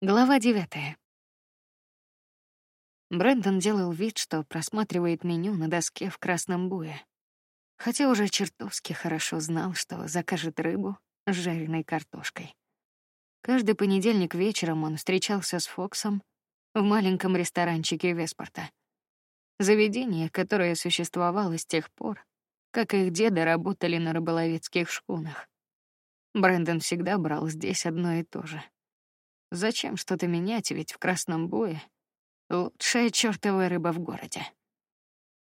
Глава девятая. Брэндон делал вид, что просматривает меню на доске в красном буе, хотя уже чертовски хорошо знал, что закажет рыбу с жареной картошкой. Каждый понедельник вечером он встречался с Фоксом в маленьком ресторанчике Веспорта. Заведение, которое существовало с тех пор, как их деды работали на рыболовецких шхунах. Брэндон всегда брал здесь одно и то же — Зачем что-то менять, ведь в красном бое лучшая чертовая рыба в городе.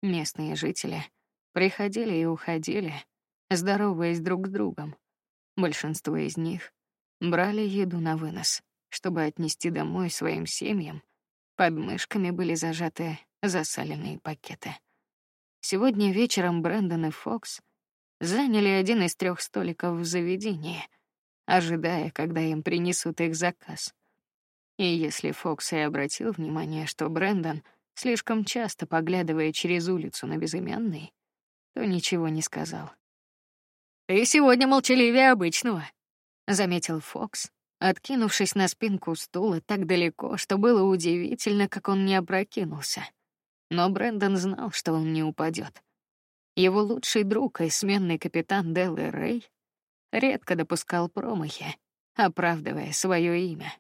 Местные жители приходили и уходили, здороваясь друг с другом. Большинство из них брали еду на вынос, чтобы отнести домой своим семьям. Под мышками были зажаты засаленные пакеты. Сегодня вечером Брэндон и Фокс заняли один из трех столиков в заведении — ожидая, когда им принесут их заказ. И если Фокс и обратил внимание, что Брэндон слишком часто поглядывая через улицу на безымянный, то ничего не сказал. Ты сегодня молчаливее обычного, заметил Фокс, откинувшись на спинку стула так далеко, что было удивительно, как он не опрокинулся. Но Брэндон знал, что он не упадет. Его лучший друг и сменный капитан Деллы Рэй редко допускал промахи, оправдывая свое имя.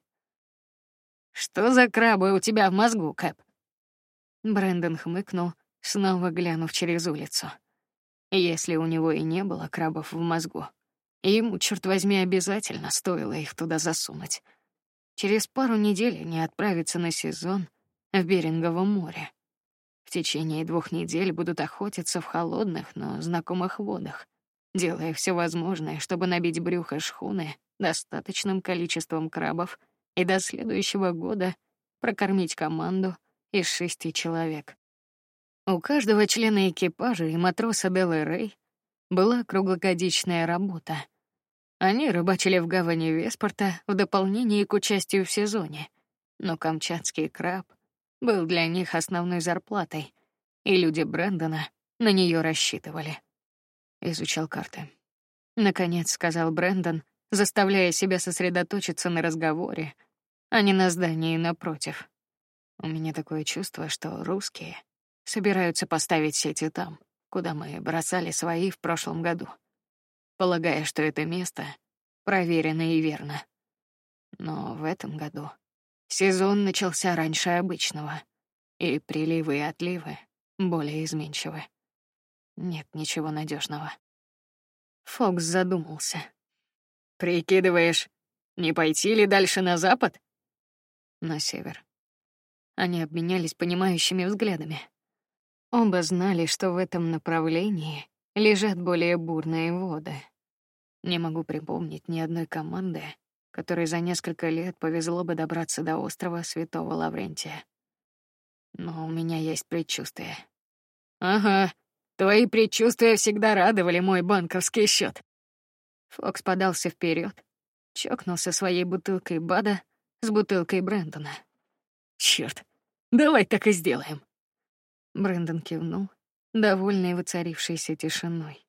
Что за крабы у тебя в мозгу, Кэп? Брэндон хмыкнул, снова глянув через улицу. Если у него и не было крабов в мозгу, ему, черт возьми, обязательно стоило их туда засунуть. Через пару недель они отправятся на сезон в Беринговом море. В течение двух недель будут охотиться в холодных, но знакомых водах делая все возможное, чтобы набить брюхо шхуны достаточным количеством крабов и до следующего года прокормить команду из шести человек. У каждого члена экипажа и матроса Делы Рэй была круглогодичная работа. Они рыбачили в гавани Веспорта в дополнение к участию в сезоне, но камчатский краб был для них основной зарплатой, и люди Брэндона на нее рассчитывали изучал карты. Наконец сказал Брэндон, заставляя себя сосредоточиться на разговоре, а не на здании напротив. У меня такое чувство, что русские собираются поставить сети там, куда мы бросали свои в прошлом году, полагая, что это место проверено и верно. Но в этом году сезон начался раньше обычного, и приливы и отливы более изменчивы. Нет ничего надежного. Фокс задумался. Прикидываешь, не пойти ли дальше на запад? На север. Они обменялись понимающими взглядами. Оба знали, что в этом направлении лежат более бурные воды. Не могу припомнить ни одной команды, которой за несколько лет повезло бы добраться до острова Святого Лаврентия. Но у меня есть предчувствие. Ага, Твои предчувствия всегда радовали мой банковский счет. Фокс подался вперед, чокнулся своей бутылкой Бада с бутылкой Брэндона. Черт, давай так и сделаем. Брэндон кивнул, довольный воцарившейся тишиной,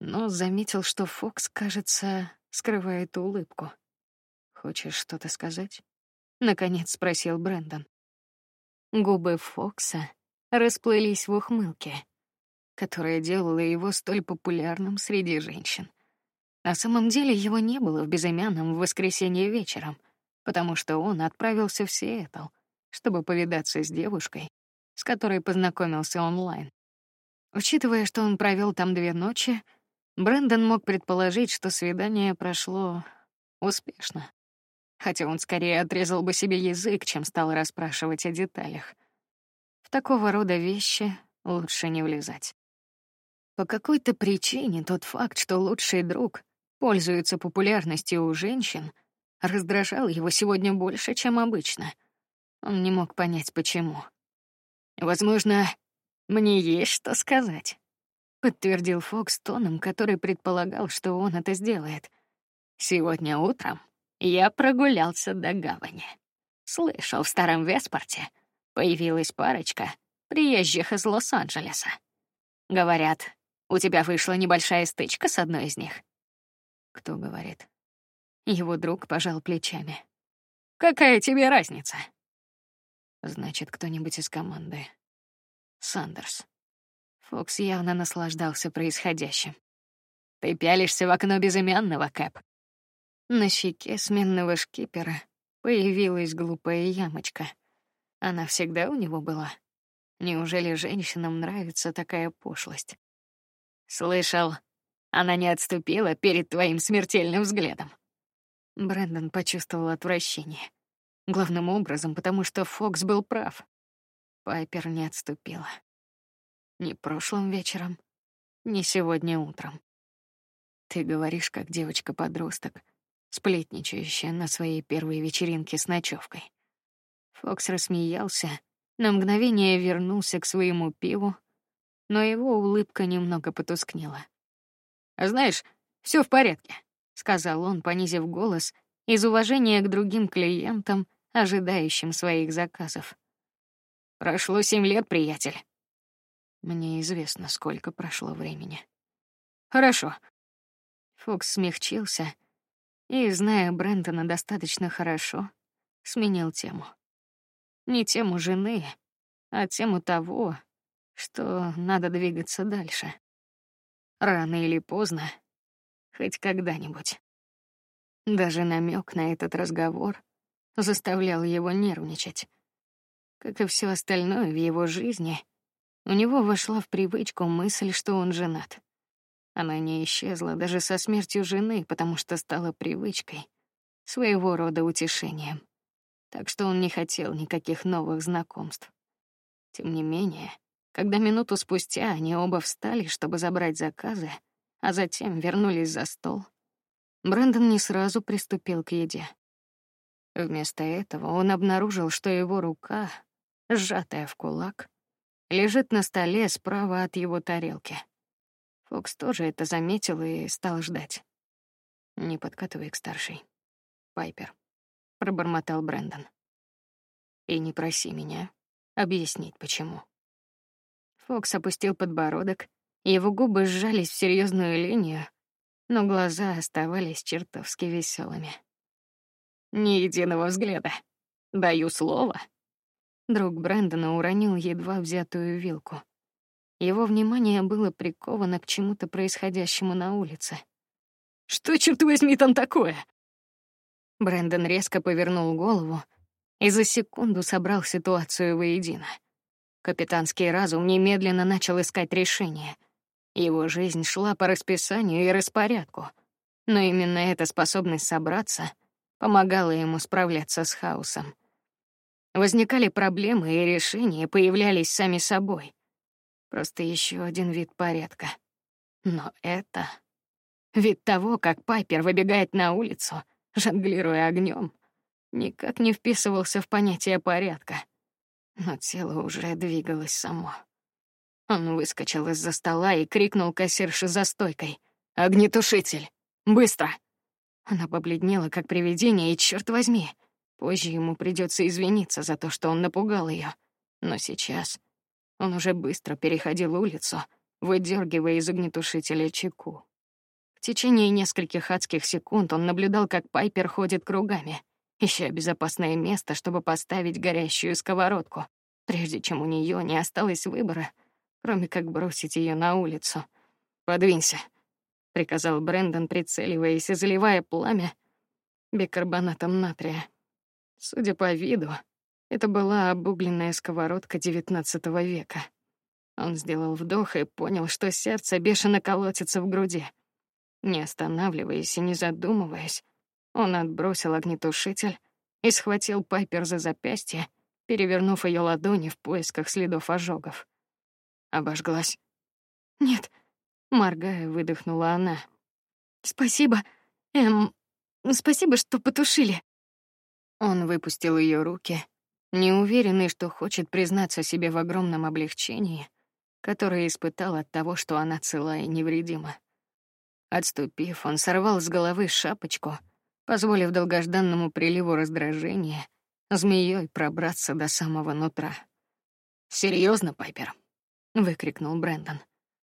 но заметил, что Фокс, кажется, скрывает улыбку. Хочешь что-то сказать? Наконец спросил Брэндон. Губы Фокса расплылись в ухмылке которая делала его столь популярным среди женщин. На самом деле его не было в безымянном в воскресенье вечером, потому что он отправился в Сиэтл, чтобы повидаться с девушкой, с которой познакомился онлайн. Учитывая, что он провел там две ночи, Брэндон мог предположить, что свидание прошло успешно, хотя он скорее отрезал бы себе язык, чем стал расспрашивать о деталях. В такого рода вещи лучше не влезать. По какой-то причине тот факт, что лучший друг пользуется популярностью у женщин, раздражал его сегодня больше, чем обычно. Он не мог понять, почему. Возможно, мне есть что сказать, подтвердил Фокс тоном, который предполагал, что он это сделает. Сегодня утром я прогулялся до гавани. Слышал, в старом Веспорте появилась парочка приезжих из Лос-Анджелеса. Говорят, у тебя вышла небольшая стычка с одной из них. Кто говорит? Его друг пожал плечами. Какая тебе разница? Значит, кто-нибудь из команды. Сандерс. Фокс явно наслаждался происходящим. Ты пялишься в окно безымянного, Кэп. На щеке сменного шкипера появилась глупая ямочка. Она всегда у него была. Неужели женщинам нравится такая пошлость? Слышал, она не отступила перед твоим смертельным взглядом. Брэндон почувствовал отвращение. Главным образом, потому что Фокс был прав. Пайпер не отступила. Ни прошлым вечером, ни сегодня утром. Ты говоришь, как девочка-подросток, сплетничающая на своей первой вечеринке с ночевкой. Фокс рассмеялся, на мгновение вернулся к своему пиву, но его улыбка немного потускнела. Знаешь, все в порядке, сказал он, понизив голос из уважения к другим клиентам, ожидающим своих заказов. Прошло семь лет, приятель. Мне известно, сколько прошло времени. Хорошо. Фокс смягчился и, зная Брэндона достаточно хорошо, сменил тему. Не тему жены, а тему того, что надо двигаться дальше. Рано или поздно, хоть когда-нибудь. Даже намек на этот разговор заставлял его нервничать. Как и все остальное в его жизни, у него вошла в привычку мысль, что он женат. Она не исчезла даже со смертью жены, потому что стала привычкой, своего рода утешением. Так что он не хотел никаких новых знакомств. Тем не менее, когда минуту спустя они оба встали, чтобы забрать заказы, а затем вернулись за стол, Брэндон не сразу приступил к еде. Вместо этого он обнаружил, что его рука, сжатая в кулак, лежит на столе справа от его тарелки. Фокс тоже это заметил и стал ждать. Не подкатывай к старшей. Пайпер, пробормотал Брэндон. И не проси меня объяснить почему. Фокс опустил подбородок, его губы сжались в серьезную линию, но глаза оставались чертовски веселыми. Ни единого взгляда. Даю слово. Друг Брэндона уронил едва взятую вилку. Его внимание было приковано к чему-то происходящему на улице. Что черт возьми там такое? Брэндон резко повернул голову и за секунду собрал ситуацию воедино. Капитанский разум немедленно начал искать решение. Его жизнь шла по расписанию и распорядку, но именно эта способность собраться помогала ему справляться с хаосом. Возникали проблемы, и решения появлялись сами собой. Просто еще один вид порядка. Но это вид того, как Пайпер выбегает на улицу, жонглируя огнем, никак не вписывался в понятие порядка но тело уже двигалось само. Он выскочил из-за стола и крикнул кассирше за стойкой: "Огнетушитель! Быстро!" Она побледнела, как привидение, и черт возьми, позже ему придется извиниться за то, что он напугал ее. Но сейчас он уже быстро переходил улицу, выдергивая из огнетушителя чеку. В течение нескольких адских секунд он наблюдал, как Пайпер ходит кругами ища безопасное место, чтобы поставить горящую сковородку, прежде чем у нее не осталось выбора, кроме как бросить ее на улицу. Подвинься, приказал Брэндон, прицеливаясь и заливая пламя бикарбонатом натрия. Судя по виду, это была обугленная сковородка XIX века. Он сделал вдох и понял, что сердце бешено колотится в груди. Не останавливаясь и не задумываясь, он отбросил огнетушитель и схватил Пайпер за запястье, перевернув ее ладони в поисках следов ожогов. Обожглась. Нет, моргая, выдохнула она. Спасибо, эм, спасибо, что потушили. Он выпустил ее руки, неуверенный, что хочет признаться себе в огромном облегчении, которое испытал от того, что она цела и невредима. Отступив, он сорвал с головы шапочку позволив долгожданному приливу раздражения змеей пробраться до самого нутра. Серьезно, Пайпер? выкрикнул Брэндон.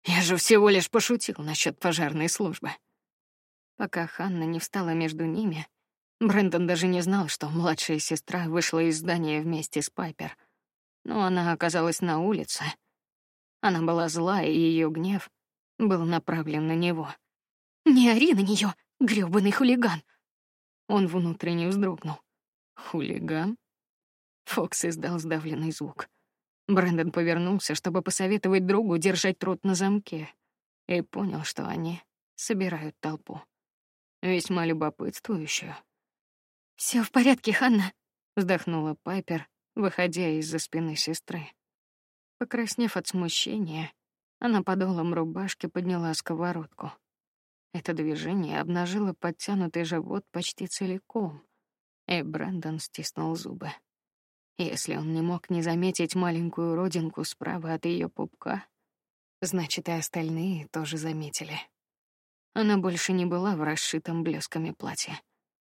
Я же всего лишь пошутил насчет пожарной службы. Пока Ханна не встала между ними, Брэндон даже не знал, что младшая сестра вышла из здания вместе с Пайпер. Но она оказалась на улице. Она была зла, и ее гнев был направлен на него. Не ори на нее, грёбаный хулиган. Он внутренне вздрогнул. Хулиган? Фокс издал сдавленный звук. Брэндон повернулся, чтобы посоветовать другу держать рот на замке, и понял, что они собирают толпу, весьма любопытствующую. Все в порядке, Ханна, вздохнула Пайпер, выходя из-за спины сестры. Покраснев от смущения, она подолом рубашки подняла сковородку. Это движение обнажило подтянутый живот почти целиком, и Брэндон стиснул зубы. Если он не мог не заметить маленькую родинку справа от ее пупка, значит и остальные тоже заметили. Она больше не была в расшитом блесками платье,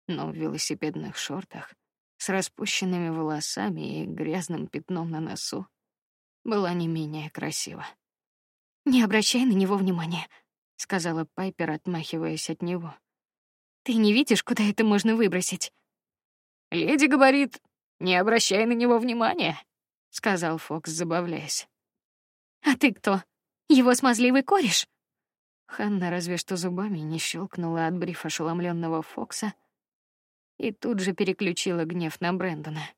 но в велосипедных шортах с распущенными волосами и грязным пятном на носу была не менее красива. Не обращай на него внимания, сказала Пайпер, отмахиваясь от него. Ты не видишь, куда это можно выбросить? Леди говорит, не обращай на него внимания, сказал Фокс, забавляясь. А ты кто? Его смазливый кореш? Ханна разве что зубами не щелкнула, отбрив ошеломленного Фокса, и тут же переключила гнев на Брэндона.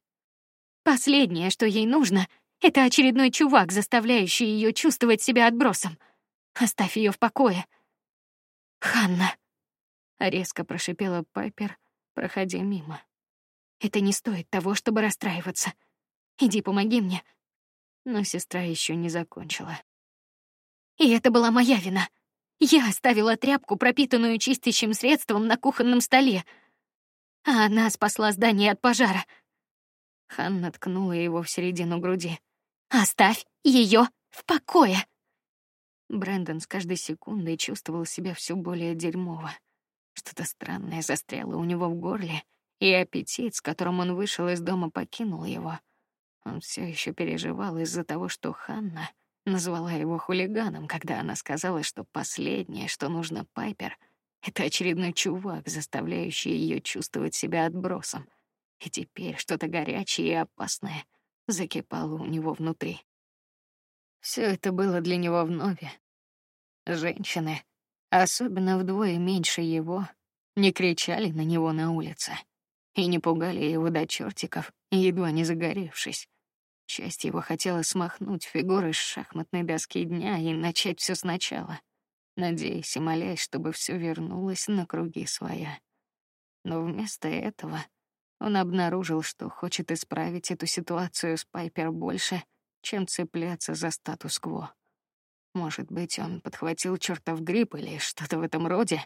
Последнее, что ей нужно, это очередной чувак, заставляющий ее чувствовать себя отбросом. Оставь ее в покое. Ханна, резко прошипела Пайпер, проходя мимо. Это не стоит того, чтобы расстраиваться. Иди, помоги мне. Но сестра еще не закончила. И это была моя вина. Я оставила тряпку, пропитанную чистящим средством, на кухонном столе, а она спасла здание от пожара. Ханна ткнула его в середину груди. Оставь ее в покое. Брэндон с каждой секундой чувствовал себя все более дерьмово. Что-то странное застряло у него в горле, и аппетит, с которым он вышел из дома, покинул его. Он все еще переживал из-за того, что Ханна назвала его хулиганом, когда она сказала, что последнее, что нужно Пайпер, это очередной чувак, заставляющий ее чувствовать себя отбросом. И теперь что-то горячее и опасное закипало у него внутри. Все это было для него вновь. Женщины, особенно вдвое меньше его, не кричали на него на улице и не пугали его до чертиков, едва не загоревшись. Часть его хотела смахнуть фигуры с шахматной доски дня и начать все сначала, надеясь и молясь, чтобы все вернулось на круги своя. Но вместо этого он обнаружил, что хочет исправить эту ситуацию с Пайпер больше, чем цепляться за статус-кво. Может быть, он подхватил чертов грипп или что-то в этом роде,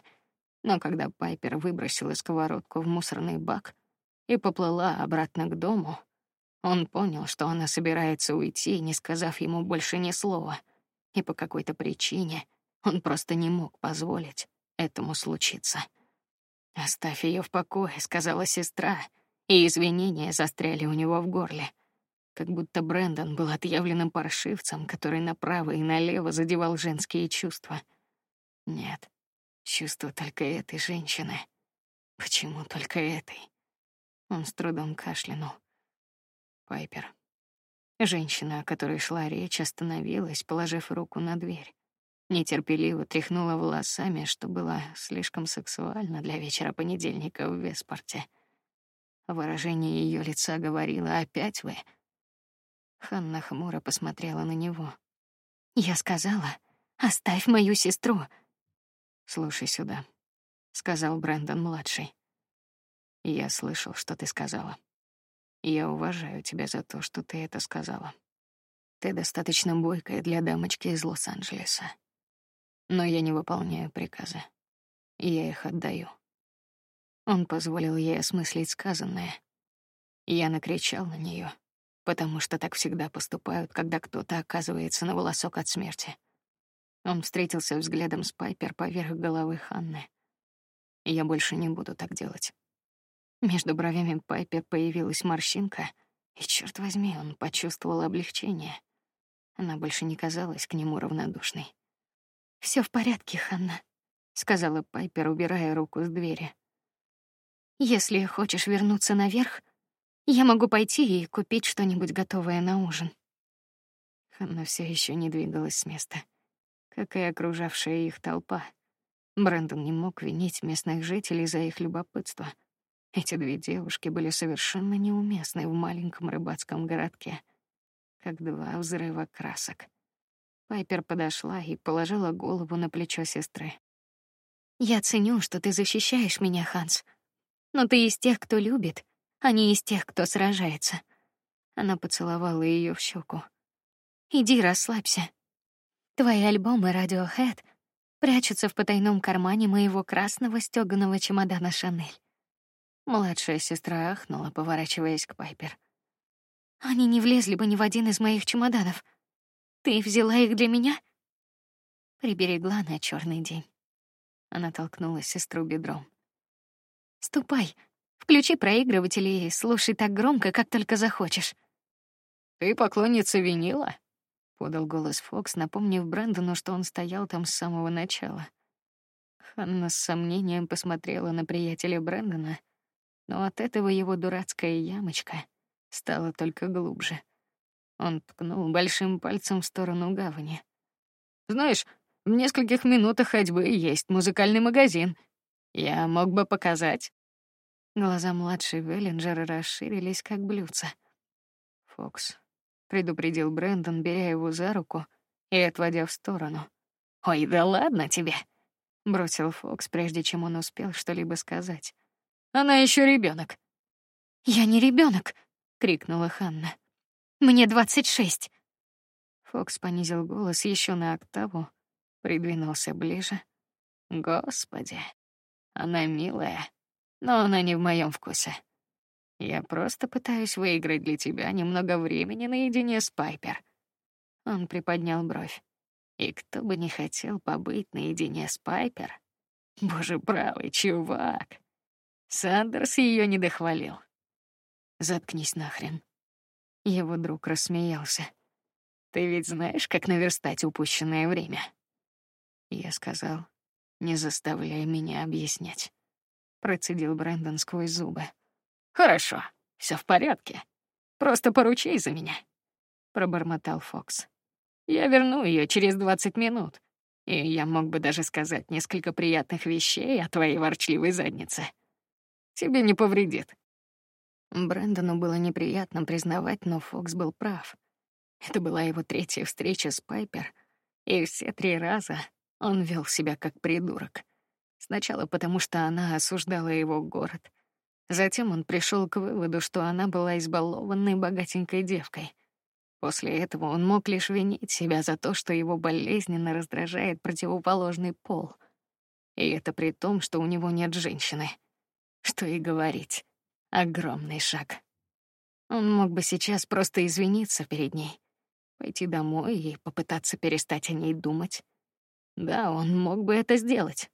но когда Пайпер выбросила сковородку в мусорный бак и поплыла обратно к дому, он понял, что она собирается уйти, не сказав ему больше ни слова, и по какой-то причине он просто не мог позволить этому случиться. Оставь ее в покое, сказала сестра, и извинения застряли у него в горле, как будто Брэндон был отъявленным паршивцем, который направо и налево задевал женские чувства. Нет, чувства только этой женщины. Почему только этой? Он с трудом кашлянул. Пайпер. Женщина, о которой шла речь, остановилась, положив руку на дверь. Нетерпеливо тряхнула волосами, что было слишком сексуально для вечера понедельника в Веспорте. Выражение ее лица говорило: "Опять вы?" Ханна хмуро посмотрела на него. Я сказала: "Оставь мою сестру". Слушай сюда, сказал Брэндон младший. Я слышал, что ты сказала. Я уважаю тебя за то, что ты это сказала. Ты достаточно бойкая для дамочки из Лос-Анджелеса. Но я не выполняю приказы. Я их отдаю. Он позволил ей осмыслить сказанное. Я накричал на нее, потому что так всегда поступают, когда кто-то оказывается на волосок от смерти. Он встретился взглядом с Пайпер поверх головы Ханны. Я больше не буду так делать. Между бровями Пайпер появилась морщинка, и черт возьми, он почувствовал облегчение. Она больше не казалась к нему равнодушной. Все в порядке, Ханна, сказала Пайпер, убирая руку с двери. Если хочешь вернуться наверх, я могу пойти и купить что-нибудь готовое на ужин. Она все еще не двигалась с места, как и окружавшая их толпа. Брэндон не мог винить местных жителей за их любопытство. Эти две девушки были совершенно неуместны в маленьком рыбацком городке, как два взрыва красок. Пайпер подошла и положила голову на плечо сестры. Я ценю, что ты защищаешь меня, Ханс. Но ты из тех, кто любит, а не из тех, кто сражается. Она поцеловала ее в щеку. Иди, расслабься. Твои альбомы Radiohead прячутся в потайном кармане моего красного стёганого чемодана Шанель. Младшая сестра ахнула, поворачиваясь к Пайпер. Они не влезли бы ни в один из моих чемоданов. Ты взяла их для меня? Приберегла на черный день. Она толкнула сестру бедром. Ступай, включи проигрыватель и слушай так громко, как только захочешь. Ты поклонница винила? подал голос Фокс, напомнив Брэндону, что он стоял там с самого начала. Ханна с сомнением посмотрела на приятеля Брэндона, но от этого его дурацкая ямочка стала только глубже. Он ткнул большим пальцем в сторону гавани. Знаешь, в нескольких минутах ходьбы есть музыкальный магазин. Я мог бы показать. Глаза младшей Веллинджера расширились как блюдца. Фокс предупредил Брэндон, беря его за руку и отводя в сторону. Ой, да ладно тебе, бросил Фокс, прежде чем он успел что-либо сказать. Она еще ребенок. Я не ребенок, крикнула Ханна. Мне двадцать шесть. Фокс понизил голос еще на октаву, придвинулся ближе. Господи, она милая, но она не в моем вкусе. Я просто пытаюсь выиграть для тебя немного времени наедине с Пайпер. Он приподнял бровь. И кто бы не хотел побыть наедине с Пайпер? Боже правый, чувак. Сандерс ее не дохвалил. Заткнись нахрен. Его друг рассмеялся. Ты ведь знаешь, как наверстать упущенное время? Я сказал, не заставляй меня объяснять. Процедил Брэндон сквозь зубы. Хорошо, все в порядке. Просто поручай за меня. Пробормотал Фокс. Я верну ее через двадцать минут, и я мог бы даже сказать несколько приятных вещей о твоей ворчливой заднице. Тебе не повредит. Брэндону было неприятно признавать, но Фокс был прав. Это была его третья встреча с Пайпер, и все три раза он вел себя как придурок. Сначала потому, что она осуждала его город. Затем он пришел к выводу, что она была избалованной богатенькой девкой. После этого он мог лишь винить себя за то, что его болезненно раздражает противоположный пол. И это при том, что у него нет женщины. Что и говорить. Огромный шаг. Он мог бы сейчас просто извиниться перед ней, пойти домой и попытаться перестать о ней думать. Да, он мог бы это сделать.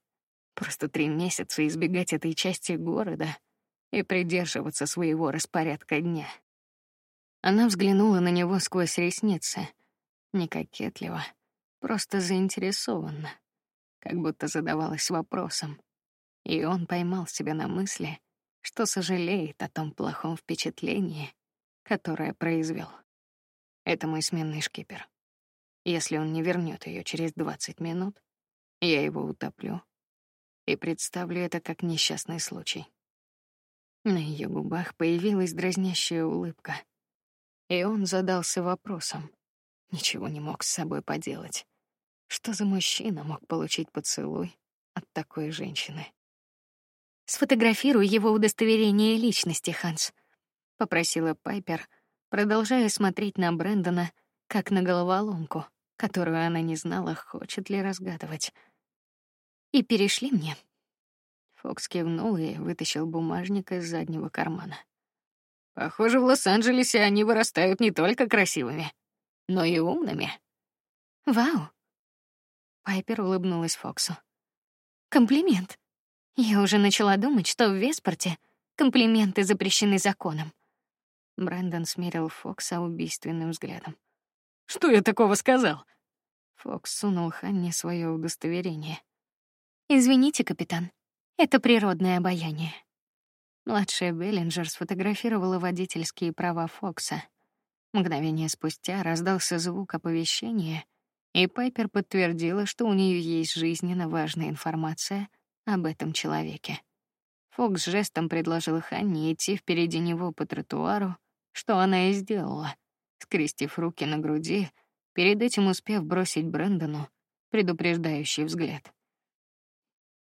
Просто три месяца избегать этой части города и придерживаться своего распорядка дня. Она взглянула на него сквозь ресницы, не кокетливо, просто заинтересованно, как будто задавалась вопросом. И он поймал себя на мысли, что сожалеет о том плохом впечатлении, которое произвел. Это мой сменный шкипер. Если он не вернет ее через двадцать минут, я его утоплю и представлю это как несчастный случай. На ее губах появилась дразнящая улыбка, и он задался вопросом. Ничего не мог с собой поделать. Что за мужчина мог получить поцелуй от такой женщины? Сфотографируй его удостоверение личности, Ханс, попросила Пайпер, продолжая смотреть на Брэндона как на головоломку, которую она не знала, хочет ли разгадывать. И перешли мне. Фокс кивнул и вытащил бумажник из заднего кармана. Похоже, в Лос-Анджелесе они вырастают не только красивыми, но и умными. Вау. Пайпер улыбнулась Фоксу. Комплимент. Я уже начала думать, что в Веспорте комплименты запрещены законом. Брэндон смерил Фокса убийственным взглядом. Что я такого сказал? Фокс сунул Ханне свое удостоверение. Извините, капитан, это природное обаяние. Младшая Беллинджер сфотографировала водительские права Фокса. Мгновение спустя раздался звук оповещения, и Пайпер подтвердила, что у нее есть жизненно важная информация об этом человеке. Фокс жестом предложил Ханне идти впереди него по тротуару, что она и сделала, скрестив руки на груди, перед этим успев бросить Брэндону предупреждающий взгляд.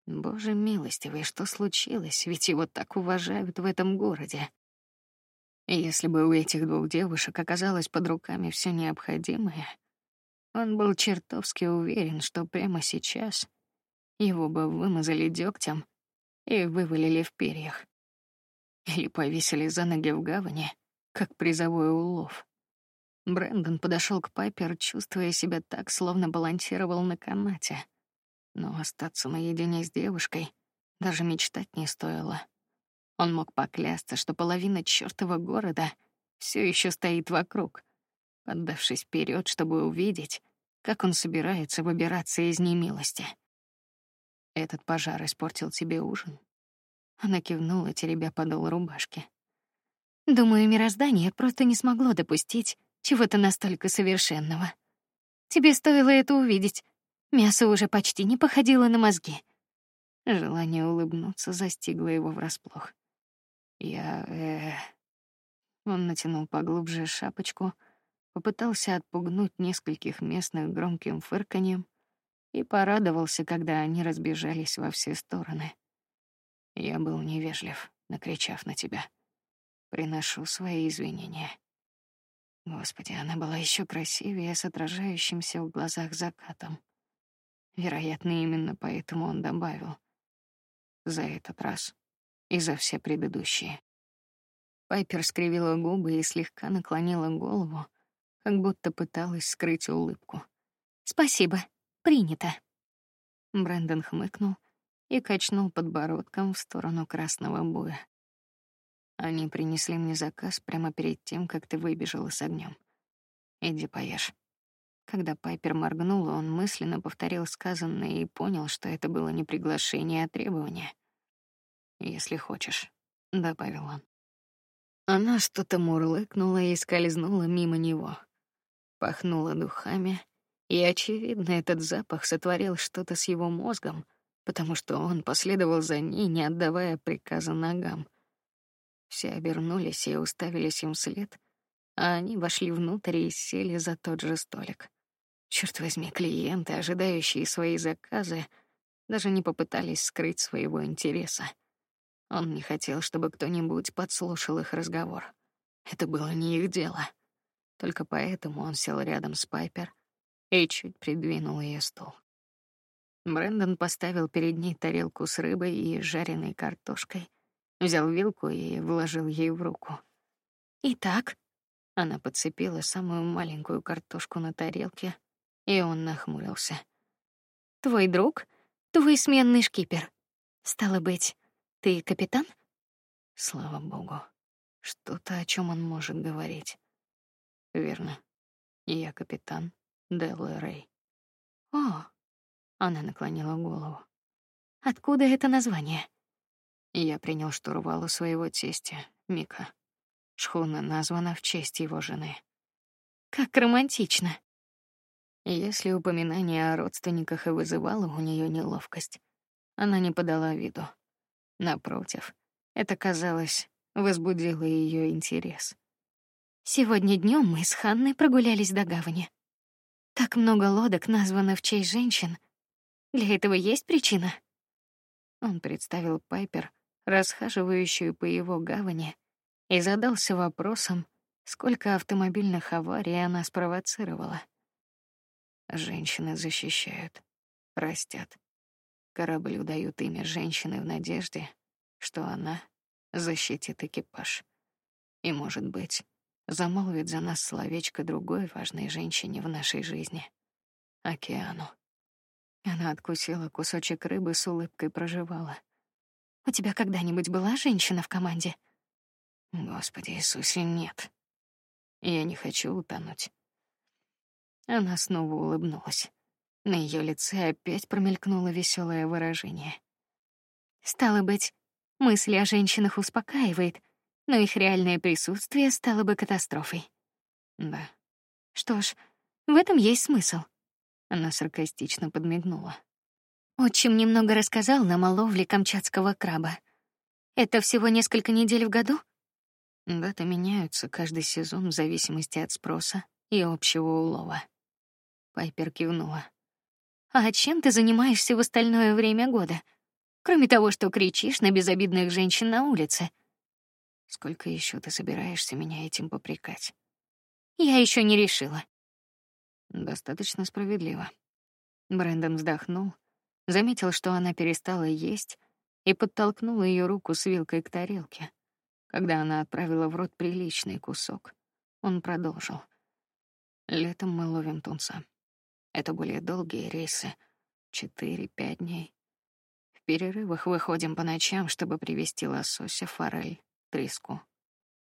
Боже милостивый, что случилось? Ведь его так уважают в этом городе. Если бы у этих двух девушек оказалось под руками все необходимое, он был чертовски уверен, что прямо сейчас его бы вымазали дегтем и вывалили в перьях. Или повесили за ноги в гавани, как призовой улов. Брэндон подошел к Пайпер, чувствуя себя так, словно балансировал на канате. Но остаться наедине с девушкой даже мечтать не стоило. Он мог поклясться, что половина чертова города все еще стоит вокруг, поддавшись вперед, чтобы увидеть, как он собирается выбираться из немилости. Этот пожар испортил тебе ужин. Она кивнула, теребя подол рубашки. Думаю, мироздание просто не смогло допустить чего-то настолько совершенного. Тебе стоило это увидеть. Мясо уже почти не походило на мозги. Желание улыбнуться застигло его врасплох. Я э Он натянул поглубже шапочку, попытался отпугнуть нескольких местных громким фырканьем и порадовался, когда они разбежались во все стороны. Я был невежлив, накричав на тебя. Приношу свои извинения. Господи, она была еще красивее с отражающимся в глазах закатом. Вероятно, именно поэтому он добавил: за этот раз и за все предыдущие. Пайпер скривила губы и слегка наклонила голову, как будто пыталась скрыть улыбку. Спасибо, принято. Брэндон хмыкнул и качнул подбородком в сторону красного буя. Они принесли мне заказ прямо перед тем, как ты выбежала с огнем. Иди поешь. Когда Пайпер моргнула, он мысленно повторил сказанное и понял, что это было не приглашение, а требование. Если хочешь, добавил он. Она что-то мурлыкнула и скользнула мимо него. Пахнула духами, и очевидно, этот запах сотворил что-то с его мозгом, потому что он последовал за ней, не отдавая приказа ногам. Все обернулись и уставились им вслед, а они вошли внутрь и сели за тот же столик. Черт возьми, клиенты, ожидающие свои заказы, даже не попытались скрыть своего интереса. Он не хотел, чтобы кто-нибудь подслушал их разговор. Это было не их дело. Только поэтому он сел рядом с Пайпер и чуть придвинул ее стул. Брэндон поставил перед ней тарелку с рыбой и жареной картошкой взял вилку и вложил ей в руку. Итак, она подцепила самую маленькую картошку на тарелке, и он нахмурился. Твой друг, твой сменный шкипер. Стало быть, ты капитан? Слава богу, что-то, о чем он может говорить. Верно. Я капитан Делла Рэй. О, она наклонила голову. Откуда это название? Я принял штурвал у своего тестя, Мика. Шхуна названа в честь его жены. Как романтично. Если упоминание о родственниках и вызывало у нее неловкость, она не подала виду. Напротив, это казалось возбудило ее интерес. Сегодня днем мы с Ханной прогулялись до гавани. Так много лодок названо в честь женщин. Для этого есть причина. Он представил Пайпер расхаживающую по его гавани, и задался вопросом, сколько автомобильных аварий она спровоцировала. Женщины защищают, растят. Кораблю дают имя женщины в надежде, что она защитит экипаж. И, может быть, замолвит за нас словечко другой важной женщине в нашей жизни — океану. Она откусила кусочек рыбы с улыбкой проживала. У тебя когда-нибудь была женщина в команде? Господи Иисусе, нет. Я не хочу утонуть. Она снова улыбнулась. На ее лице опять промелькнуло веселое выражение. Стало быть, Мысль о женщинах успокаивает, но их реальное присутствие стало бы катастрофой. Да. Что ж, в этом есть смысл. Она саркастично подмигнула. Отчим немного рассказал нам о ловле камчатского краба. Это всего несколько недель в году? Даты меняются каждый сезон в зависимости от спроса и общего улова. Пайпер кивнула. А чем ты занимаешься в остальное время года? Кроме того, что кричишь на безобидных женщин на улице. Сколько еще ты собираешься меня этим попрекать? Я еще не решила. Достаточно справедливо. Брэндон вздохнул, заметил, что она перестала есть, и подтолкнул ее руку с вилкой к тарелке. Когда она отправила в рот приличный кусок, он продолжил: "Летом мы ловим тунца. Это более долгие рейсы, четыре-пять дней. В перерывах выходим по ночам, чтобы привезти лосося, форель, треску.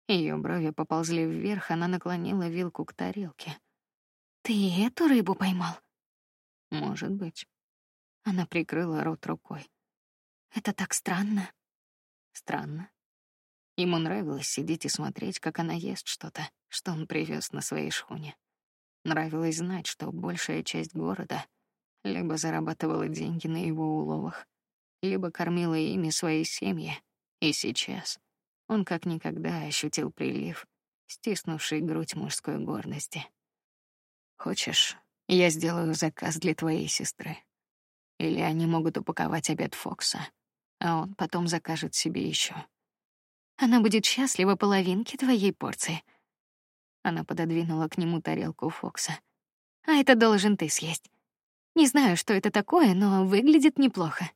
Ее брови поползли вверх, она наклонила вилку к тарелке. Ты эту рыбу поймал? Может быть. Она прикрыла рот рукой. Это так странно. Странно. Ему нравилось сидеть и смотреть, как она ест что-то, что он привез на своей шхуне. Нравилось знать, что большая часть города либо зарабатывала деньги на его уловах, либо кормила ими свои семьи. И сейчас он как никогда ощутил прилив, стиснувший грудь мужской гордости. Хочешь, я сделаю заказ для твоей сестры? Или они могут упаковать обед Фокса, а он потом закажет себе еще. Она будет счастлива половинке твоей порции. Она пододвинула к нему тарелку Фокса. А это должен ты съесть. Не знаю, что это такое, но выглядит неплохо.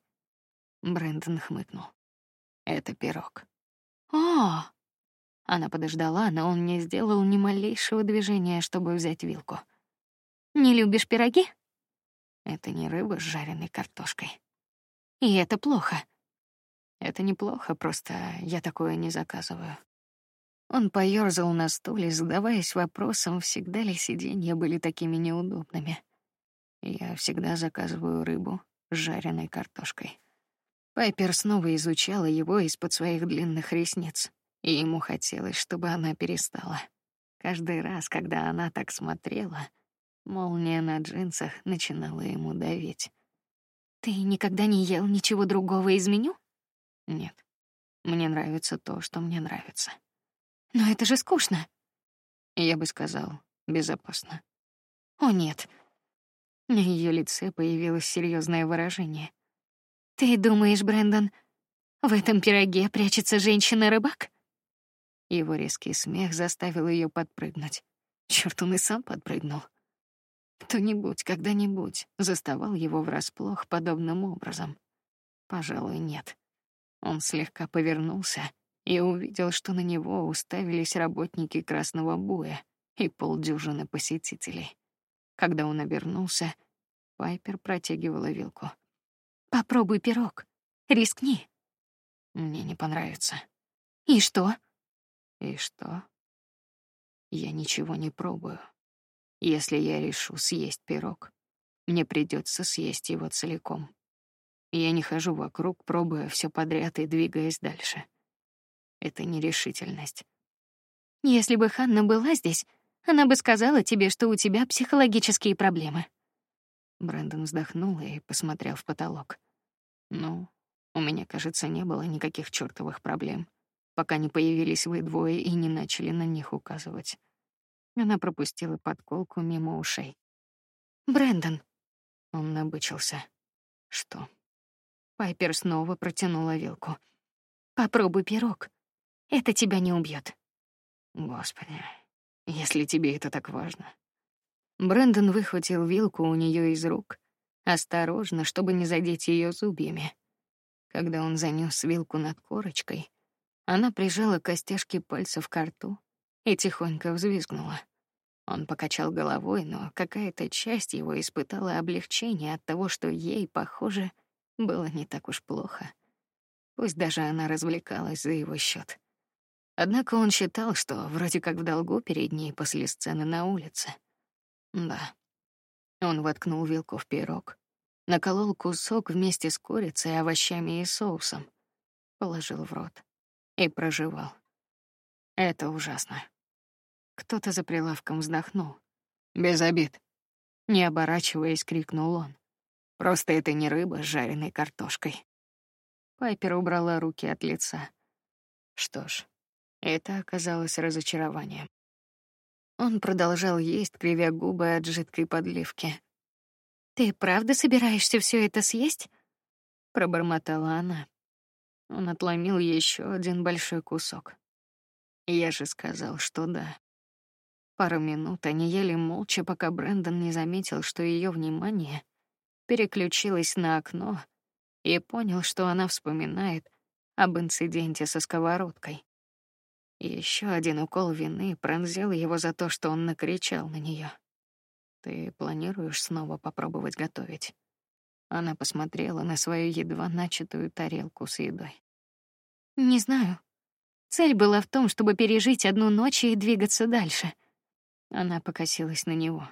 Брэндон хмыкнул. Это пирог. О! Она подождала, но он не сделал ни малейшего движения, чтобы взять вилку. Не любишь пироги? Это не рыба с жареной картошкой. И это плохо. Это неплохо, просто я такое не заказываю. Он поёрзал на стуле, задаваясь вопросом, всегда ли сиденья были такими неудобными. Я всегда заказываю рыбу с жареной картошкой. Пайпер снова изучала его из-под своих длинных ресниц, и ему хотелось, чтобы она перестала. Каждый раз, когда она так смотрела, молния на джинсах начинала ему давить. Ты никогда не ел ничего другого из меню? Нет. Мне нравится то, что мне нравится. Но это же скучно. Я бы сказал, безопасно. О нет. На ее лице появилось серьезное выражение. Ты думаешь, Брэндон, в этом пироге прячется женщина-рыбак? Его резкий смех заставил ее подпрыгнуть. Черт, он и сам подпрыгнул. Кто-нибудь когда-нибудь заставал его врасплох подобным образом? Пожалуй, нет. Он слегка повернулся и увидел, что на него уставились работники Красного Буя и полдюжины посетителей. Когда он обернулся, Пайпер протягивала вилку. Попробуй пирог. Рискни. Мне не понравится. И что? И что? Я ничего не пробую. Если я решу съесть пирог, мне придется съесть его целиком. Я не хожу вокруг, пробуя все подряд и двигаясь дальше. Это нерешительность. Если бы Ханна была здесь, она бы сказала тебе, что у тебя психологические проблемы. Брэндон вздохнул и посмотрел в потолок. Ну, у меня, кажется, не было никаких чертовых проблем, пока не появились вы двое и не начали на них указывать. Она пропустила подколку мимо ушей. Брэндон. Он набычился. Что? Пайпер снова протянула вилку. Попробуй пирог. Это тебя не убьет. Господи, если тебе это так важно. Брэндон выхватил вилку у нее из рук, осторожно, чтобы не задеть ее зубьями. Когда он занес вилку над корочкой, она прижала костяшки пальцев к рту и тихонько взвизгнула. Он покачал головой, но какая-то часть его испытала облегчение от того, что ей, похоже, было не так уж плохо. Пусть даже она развлекалась за его счет. Однако он считал, что вроде как в долгу перед ней после сцены на улице. Да. Он воткнул вилку в пирог, наколол кусок вместе с курицей, овощами и соусом. положил в рот и прожевал. Это ужасно. Кто-то за прилавком вздохнул. Без обид. Не оборачиваясь, крикнул он. Просто это не рыба с жареной картошкой. Пайпер убрала руки от лица. Что ж, это оказалось разочарованием. Он продолжал есть, кривя губы от жидкой подливки. Ты правда собираешься все это съесть? пробормотала она. Он отломил еще один большой кусок. Я же сказал, что да. Пару минут они ели молча, пока Брэндон не заметил, что ее внимание переключилось на окно и понял, что она вспоминает об инциденте со сковородкой. Еще один укол вины пронзил его за то, что он накричал на нее. Ты планируешь снова попробовать готовить? Она посмотрела на свою едва начатую тарелку с едой. Не знаю. Цель была в том, чтобы пережить одну ночь и двигаться дальше. Она покосилась на него.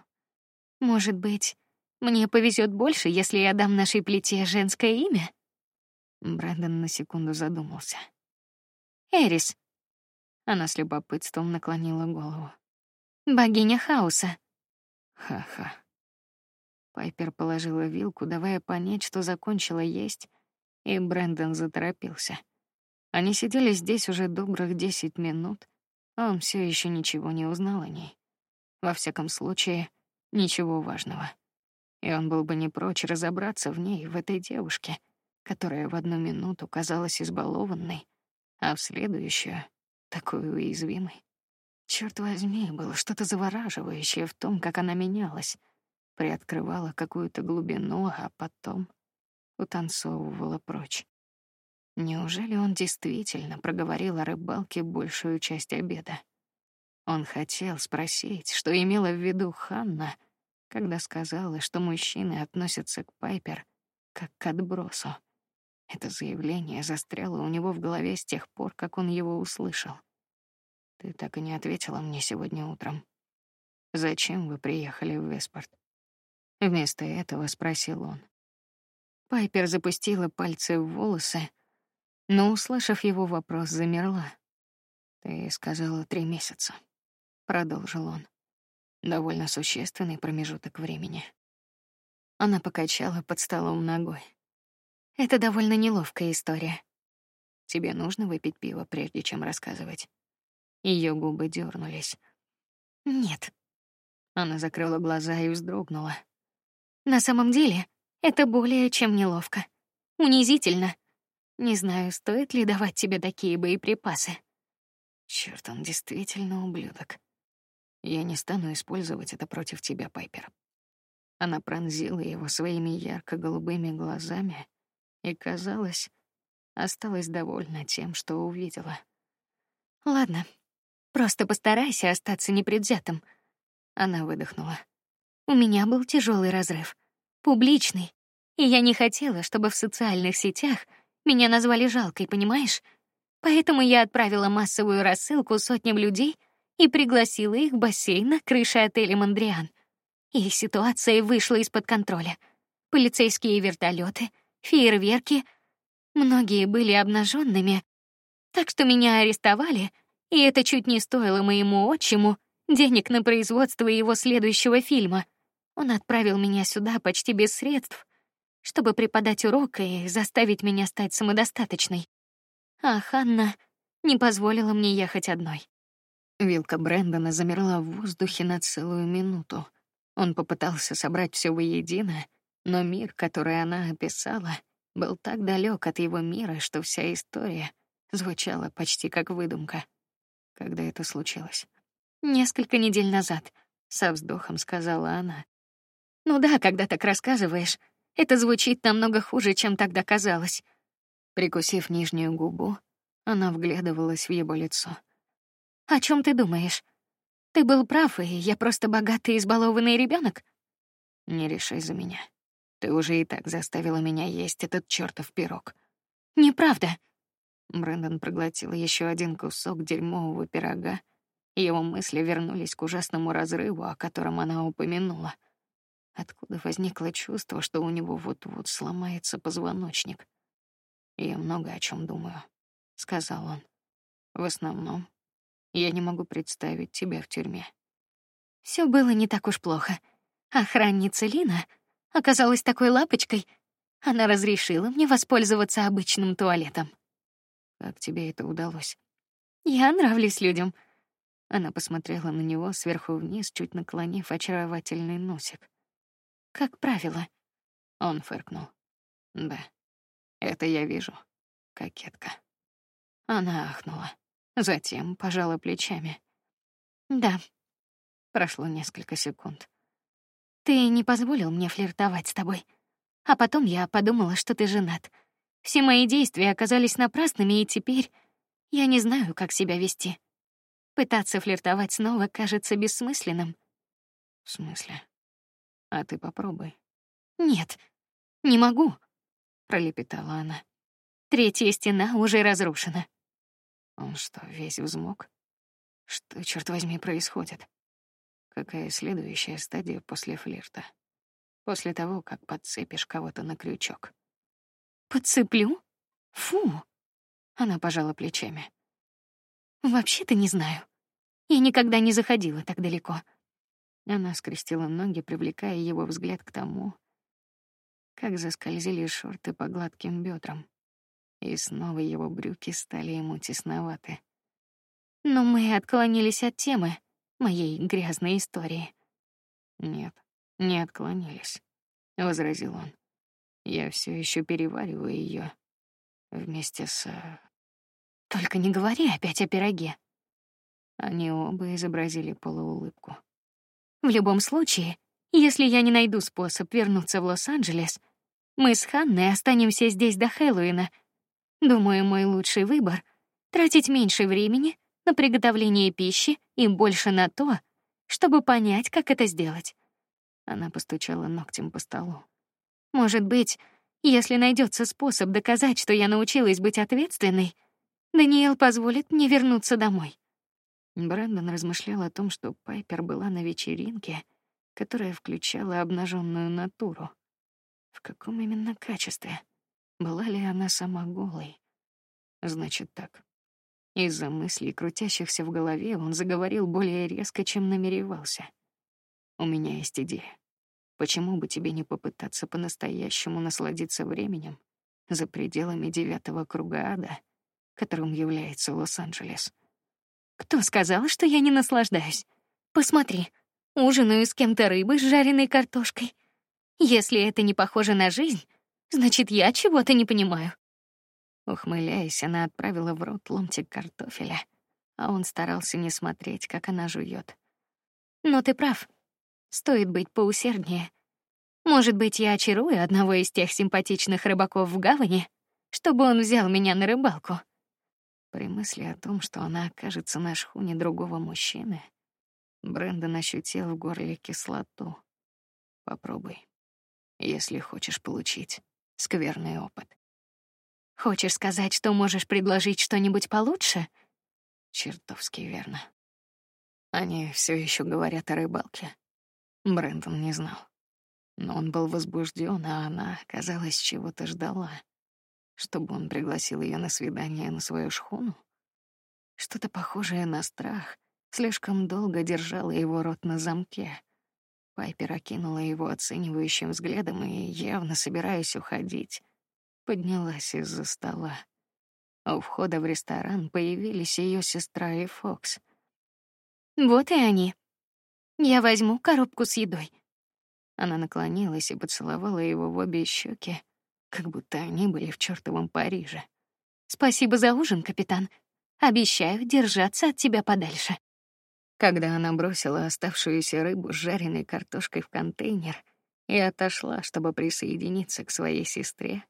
Может быть, мне повезет больше, если я дам нашей плите женское имя? Брэндон на секунду задумался. Эрис. Она с любопытством наклонила голову. Богиня хаоса. Ха-ха. Пайпер положила вилку, давая понять, что закончила есть, и Брэндон заторопился. Они сидели здесь уже добрых десять минут, а он все еще ничего не узнал о ней. Во всяком случае, ничего важного. И он был бы не прочь разобраться в ней, в этой девушке, которая в одну минуту казалась избалованной, а в следующую такой уязвимой. Черт возьми, было что-то завораживающее в том, как она менялась, приоткрывала какую-то глубину, а потом утанцовывала прочь. Неужели он действительно проговорил о рыбалке большую часть обеда? Он хотел спросить, что имела в виду Ханна, когда сказала, что мужчины относятся к Пайпер как к отбросу. Это заявление застряло у него в голове с тех пор, как он его услышал. Ты так и не ответила мне сегодня утром. Зачем вы приехали в Веспорт? Вместо этого спросил он. Пайпер запустила пальцы в волосы, но, услышав его вопрос, замерла. Ты сказала три месяца, продолжил он. Довольно существенный промежуток времени. Она покачала под столом ногой. Это довольно неловкая история. Тебе нужно выпить пиво, прежде чем рассказывать. Ее губы дернулись. Нет. Она закрыла глаза и вздрогнула. На самом деле, это более чем неловко, унизительно. Не знаю, стоит ли давать тебе такие боеприпасы. Черт, он действительно ублюдок. Я не стану использовать это против тебя, Пайпер. Она пронзила его своими ярко-голубыми глазами и, казалось, осталась довольна тем, что увидела. Ладно, просто постарайся остаться непредвзятым. Она выдохнула. У меня был тяжелый разрыв, публичный, и я не хотела, чтобы в социальных сетях меня назвали жалкой, понимаешь? Поэтому я отправила массовую рассылку сотням людей и пригласила их в бассейн на крыше отеля Мандриан. И ситуация вышла из-под контроля. Полицейские вертолеты, фейерверки, многие были обнаженными, так что меня арестовали, и это чуть не стоило моему отчиму денег на производство его следующего фильма. Он отправил меня сюда почти без средств, чтобы преподать урок и заставить меня стать самодостаточной. А Ханна не позволила мне ехать одной. Вилка Брэндона замерла в воздухе на целую минуту. Он попытался собрать все воедино, но мир, который она описала, был так далек от его мира, что вся история звучала почти как выдумка. Когда это случилось? Несколько недель назад, со вздохом сказала она. Ну да, когда так рассказываешь, это звучит намного хуже, чем тогда казалось. Прикусив нижнюю губу, она вглядывалась в его лицо. О чем ты думаешь? Ты был прав, и я просто богатый избалованный ребенок. Не решай за меня. Ты уже и так заставила меня есть этот чертов пирог. Неправда. Брэндон проглотил еще один кусок дерьмового пирога. Его мысли вернулись к ужасному разрыву, о котором она упомянула. Откуда возникло чувство, что у него вот-вот сломается позвоночник? Я много о чем думаю. сказал он. В основном я не могу представить тебя в тюрьме. Все было не так уж плохо. Охранница Лина оказалась такой лапочкой. Она разрешила мне воспользоваться обычным туалетом. Как тебе это удалось? Я нравлюсь людям. Она посмотрела на него сверху вниз, чуть наклонив очаровательный носик. Как правило. Он фыркнул. Да, это я вижу, кокетка. Она ахнула, затем пожала плечами. Да. Прошло несколько секунд. Ты не позволил мне флиртовать с тобой, а потом я подумала, что ты женат. Все мои действия оказались напрасными, и теперь я не знаю, как себя вести. Пытаться флиртовать снова кажется бессмысленным. В смысле? А ты попробуй. Нет, не могу, пролепетала она. Третья стена уже разрушена. Он что, весь взмок? Что, черт возьми, происходит? Какая следующая стадия после флирта? После того, как подцепишь кого-то на крючок. Подцеплю? Фу. Она пожала плечами. Вообще-то не знаю. Я никогда не заходила так далеко. Она скрестила ноги, привлекая его взгляд к тому, как заскользили шорты по гладким бедрам, и снова его брюки стали ему тесноваты. Но мы отклонились от темы моей грязной истории. Нет, не отклонились, возразил он. Я все еще перевариваю ее вместе с. Только не говори опять о пироге. Они оба изобразили полуулыбку. В любом случае, если я не найду способ вернуться в Лос-Анджелес, мы с Ханной останемся здесь до Хэллоуина. Думаю, мой лучший выбор тратить меньше времени на приготовление пищи и больше на то, чтобы понять, как это сделать. Она постучала ногтем по столу. Может быть, если найдется способ доказать, что я научилась быть ответственной, Даниэл позволит мне вернуться домой. Брэндон размышлял о том, что Пайпер была на вечеринке, которая включала обнаженную натуру. В каком именно качестве? Была ли она сама голой? Значит так. Из-за мыслей, крутящихся в голове, он заговорил более резко, чем намеревался. У меня есть идея. Почему бы тебе не попытаться по-настоящему насладиться временем за пределами девятого круга ада, которым является Лос-Анджелес? Кто сказал, что я не наслаждаюсь? Посмотри, ужинаю с кем-то рыбой с жареной картошкой. Если это не похоже на жизнь, значит, я чего-то не понимаю. Ухмыляясь, она отправила в рот ломтик картофеля, а он старался не смотреть, как она жует. Но ты прав. Стоит быть поусерднее. Может быть, я очарую одного из тех симпатичных рыбаков в гавани, чтобы он взял меня на рыбалку. При мысли о том, что она окажется на шхуне другого мужчины, Брэндон ощутил в горле кислоту. Попробуй, если хочешь получить скверный опыт. Хочешь сказать, что можешь предложить что-нибудь получше? Чертовски верно. Они все еще говорят о рыбалке. Брэндон не знал, но он был возбужден, а она, казалось, чего-то ждала чтобы он пригласил ее на свидание на свою шхуну. Что-то похожее на страх слишком долго держало его рот на замке. Пайпер окинула его оценивающим взглядом и, явно собираясь уходить, поднялась из-за стола. У входа в ресторан появились ее сестра и Фокс. Вот и они. Я возьму коробку с едой. Она наклонилась и поцеловала его в обе щеки, как будто они были в чертовом Париже. Спасибо за ужин, капитан. Обещаю держаться от тебя подальше. Когда она бросила оставшуюся рыбу с жареной картошкой в контейнер и отошла, чтобы присоединиться к своей сестре,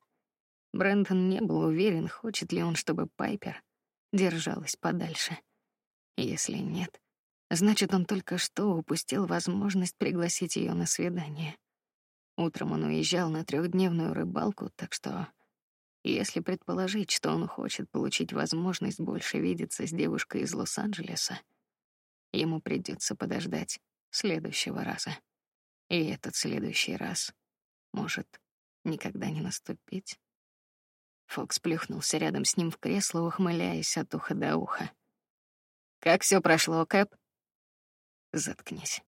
Брэндон не был уверен, хочет ли он, чтобы Пайпер держалась подальше. Если нет, значит, он только что упустил возможность пригласить ее на свидание. Утром он уезжал на трехдневную рыбалку, так что, если предположить, что он хочет получить возможность больше видеться с девушкой из Лос-Анджелеса, ему придется подождать следующего раза. И этот следующий раз может никогда не наступить. Фокс плюхнулся рядом с ним в кресло, ухмыляясь от уха до уха. Как все прошло, Кэп? Заткнись.